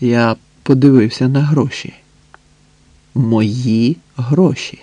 Я подивився на гроші. Мої гроші.